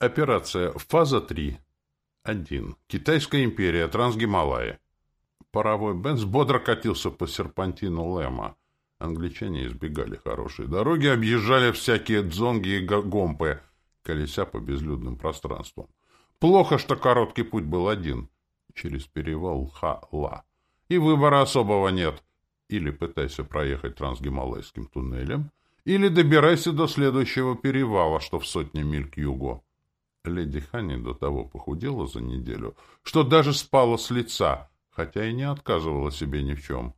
Операция «Фаза 3». 1. Китайская империя, Трансгималаи. Паровой Бенц бодро катился по серпантину Лэма. Англичане избегали хорошей дороги, объезжали всякие дзонги и гомпы, колеся по безлюдным пространствам. Плохо, что короткий путь был один, через перевал Ха-Ла. И выбора особого нет. Или пытайся проехать трансгималайским туннелем, или добирайся до следующего перевала, что в сотне миль к югу. Леди Ханни до того похудела за неделю, что даже спала с лица, хотя и не отказывала себе ни в чем.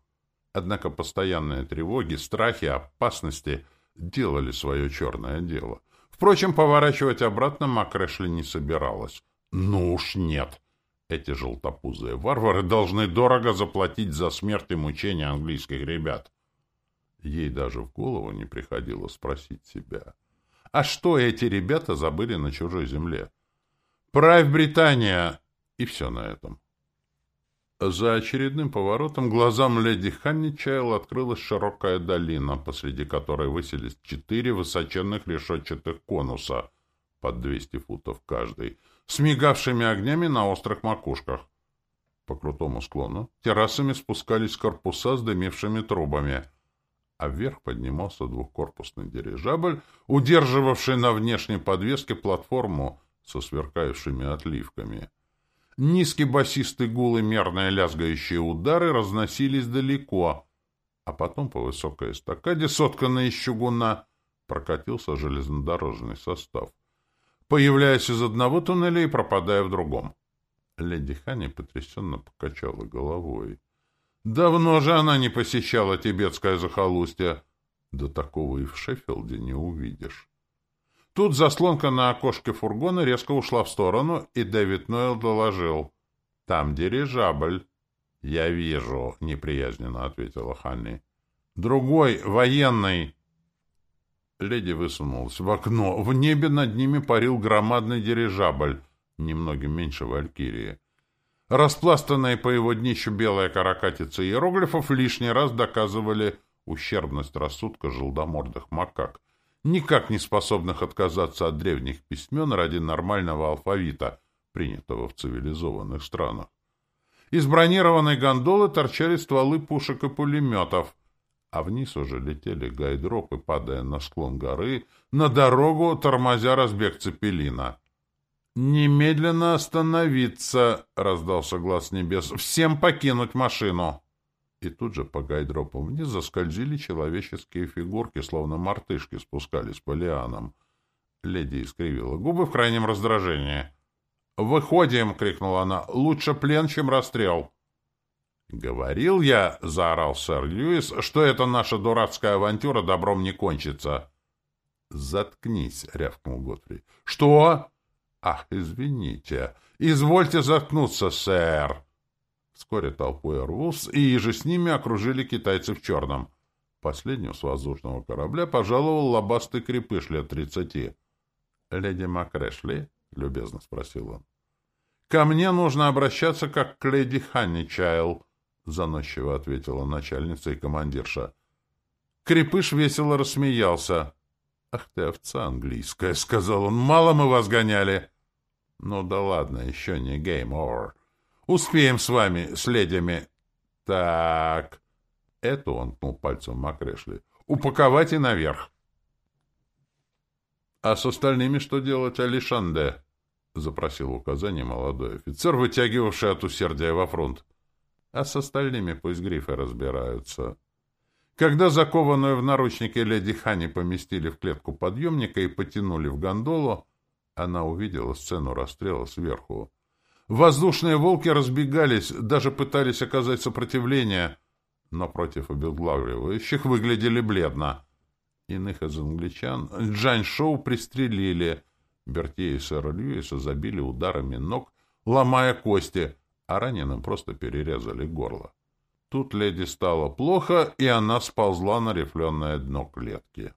Однако постоянные тревоги, страхи, опасности делали свое черное дело. Впрочем, поворачивать обратно Макрэшли не собиралась. Ну уж нет. Эти желтопузые варвары должны дорого заплатить за смерть и мучения английских ребят. Ей даже в голову не приходило спросить себя — а что эти ребята забыли на чужой земле? Правь Британия! И все на этом. За очередным поворотом глазам леди Ханни Чайл открылась широкая долина, посреди которой высились четыре высоченных решетчатых конуса под 200 футов каждый, с мигавшими огнями на острых макушках. По крутому склону террасами спускались корпуса с дымившими трубами — а вверх поднимался двухкорпусный дирижабль, удерживавший на внешней подвеске платформу со сверкающими отливками. Низкий басистый гул и мерные лязгающие удары разносились далеко, а потом по высокой эстакаде, сотканной из чугуна, прокатился железнодорожный состав, появляясь из одного туннеля и пропадая в другом. Леди Хани потрясенно покачала головой. Давно же она не посещала тибетское захолустье. Да такого и в Шеффилде не увидишь. Тут заслонка на окошке фургона резко ушла в сторону, и Дэвид Нойл доложил. — Там дирижабль. — Я вижу, — неприязненно ответила Ханни. — Другой, военный. Леди высунулась в окно. В небе над ними парил громадный дирижабль, немногим меньше Валькирии. Распластанные по его днищу белая каракатица иероглифов лишний раз доказывали ущербность рассудка желдомордых макак, никак не способных отказаться от древних письмен ради нормального алфавита, принятого в цивилизованных странах. Из бронированной гондолы торчали стволы пушек и пулеметов, а вниз уже летели гайдропы, падая на склон горы, на дорогу, тормозя разбег цепелина. «Немедленно остановиться!» — раздался глаз небес. «Всем покинуть машину!» И тут же по гайдропу вниз заскользили человеческие фигурки, словно мартышки спускались по лианам. Леди искривила губы в крайнем раздражении. «Выходим!» — крикнула она. «Лучше плен, чем расстрел!» «Говорил я, — заорал сэр Льюис, — что эта наша дурацкая авантюра добром не кончится!» «Заткнись!» — рявкнул Готфри. «Что?» «Ах, извините! Извольте заткнуться, сэр!» Вскоре толпу Эрвулс и же с ними окружили китайцы в черном. Последним с воздушного корабля пожаловал лобастый крепыш лет тридцати. — Леди Макрэшли? — любезно спросил он. — Ко мне нужно обращаться, как к леди Ханни Чайл, — заносчиво ответила начальница и командирша. Крепыш весело рассмеялся. — Ах ты, овца английская, — сказал он, — мало мы вас гоняли. — ну да ладно, еще не game over. Успеем с вами, с ледями. Так. Это он ткнул пальцем Макрешли. Упаковать и наверх. А с остальными что делать, Алишанде? Запросил указание молодой офицер, вытягивавший от усердия во фронт. А с остальными пусть грифы разбираются. Когда закованную в наручники леди Хани поместили в клетку подъемника и потянули в гондолу, она увидела сцену расстрела сверху. Воздушные волки разбегались, даже пытались оказать сопротивление, но против обезглавливающих выглядели бледно. Иных из англичан Джань Шоу пристрелили. Бертье и сэра Льюиса забили ударами ног, ломая кости, а раненым просто перерезали горло. Тут леди стало плохо, и она сползла на рифленое дно клетки.